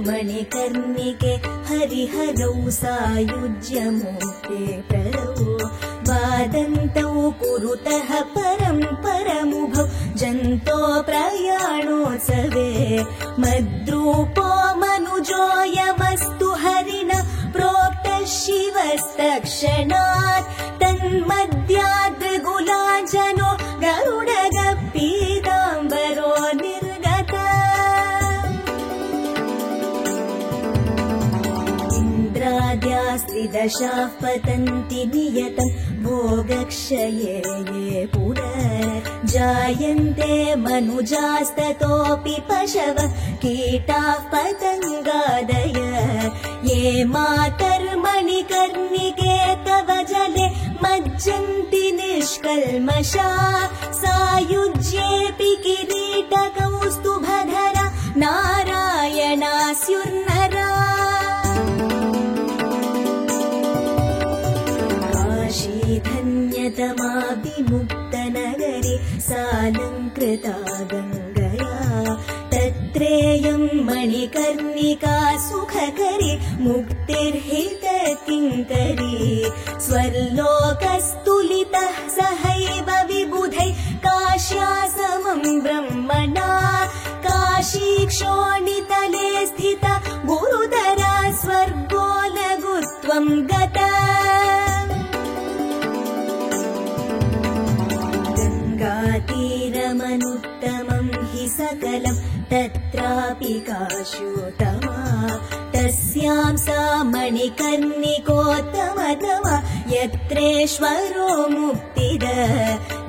मणिकर्णिके हरिहरौ सायुज्यमूर्ते प्रलौ वादन्तौ कुरुतः परम् परमुभौ। जन्तो प्रयाणोत्सवे। मद्रूपो मनुजोऽयमस्तु हरिण प्रोक्तः शिवस्तक्षणात्। तन्मद्याद्गुलाजनो गरुडगपीताम्बरो दशाः पतन्ति नियतम् भोगक्षये ये पुनः जायन्ते मनुजास्ततोऽपि पशव। कीटाः पतङ्गादय। ये मातर्मणिकर्णिके तव जले। मज्जन्ति निष्कल्मषा। सायुज्येऽपि काशीधन्यतमाभिमुक्तनगरे सालङ्कृता गङ्गया तत्रेयम् मणिकर्णिका सुखकरी मुक्तिर्हितकिङ्करी स्वर्लोकस्तुलितः सहैव विबुधै काश्या समम् ब्रह्मणा काशीक्षोणितले हि सकलम् तत्रापि काश्योत्तमा तस्यां सा मणिकर्णिकोत्तमतमा यत्रेश्वरो मुक्तिद।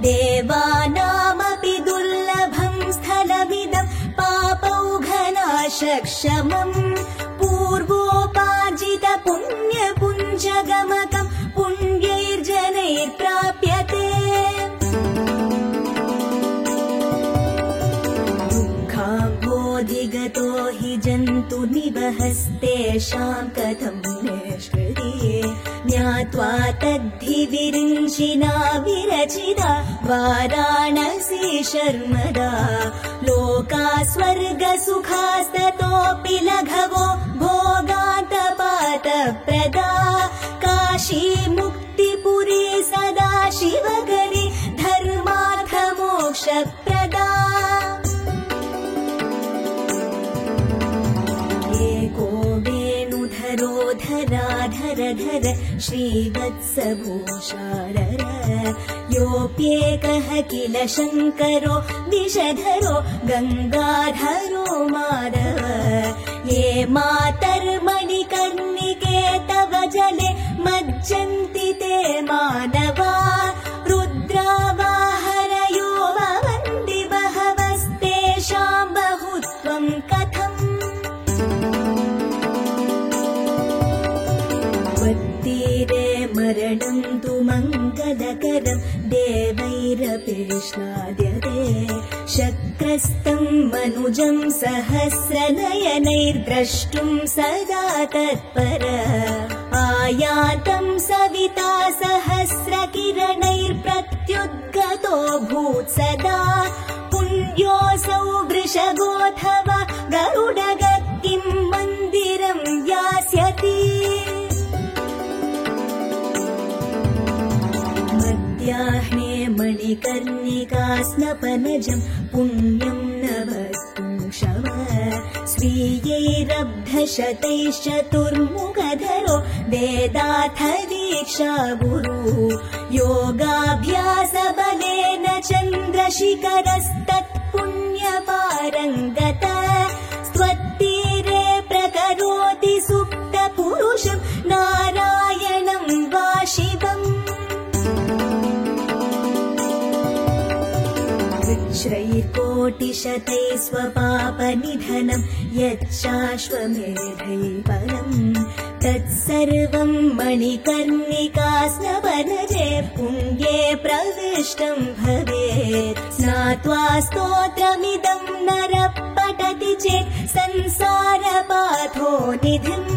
देवानामपि दुर्लभम् स्थलमिदम् पापौघनाशक्षमम् जन्तु निवहस्तेषाम् कथम् निष्कृति ज्ञात्वा तद्धि विरिञ्चिना विरचिता। वाराणसी शर्मदा। लोका स्वर्गसुखास्ततोऽपि लघवो भोगातपातप्रदा काशी मुक्तिपुरी सदा शिवकरी धर्मार्थमोक्षप्रदा धराधरधर श्रीवत्सभूषारर। योऽप्येकः किल शङ्करो विषधरो गङ्गाधरो माधव। ये मातर्मणिकर्णिके तव जले मज्जन्ति देवैरपेष्णाद्यते शक्रस्तम् मनुजम् सहस्रनयनैर्द्रष्टुम् सदा तत्पर। आयातम् सविता सहस्रकिरणैर्प्रत्युद्गतो भूत् सदा। पुण्योऽसौ वृषगोऽथवा मणिकर्णिका स्नपनजम् पुण्यम् न वक्तुम् क्षम स्वीयैरब्धशतैश्चतुर्मुखधरो वेदाथ दीक्षा गुरु। योगाभ्यासबलेन चन्द्रशिखरस्तत्पुण्यपारङ्गत वृक्षैकोटिशतैः स्वपापनिधनम् यच्चाश्वमेधै परम् तत्सर्वम् मणिकर्णिका स्नवनजे पुण्ये प्रविष्टम् भवेत्। स्नात्वा स्तोत्रमिदम् नरः पठति चेत् संसारपाथो निधिम्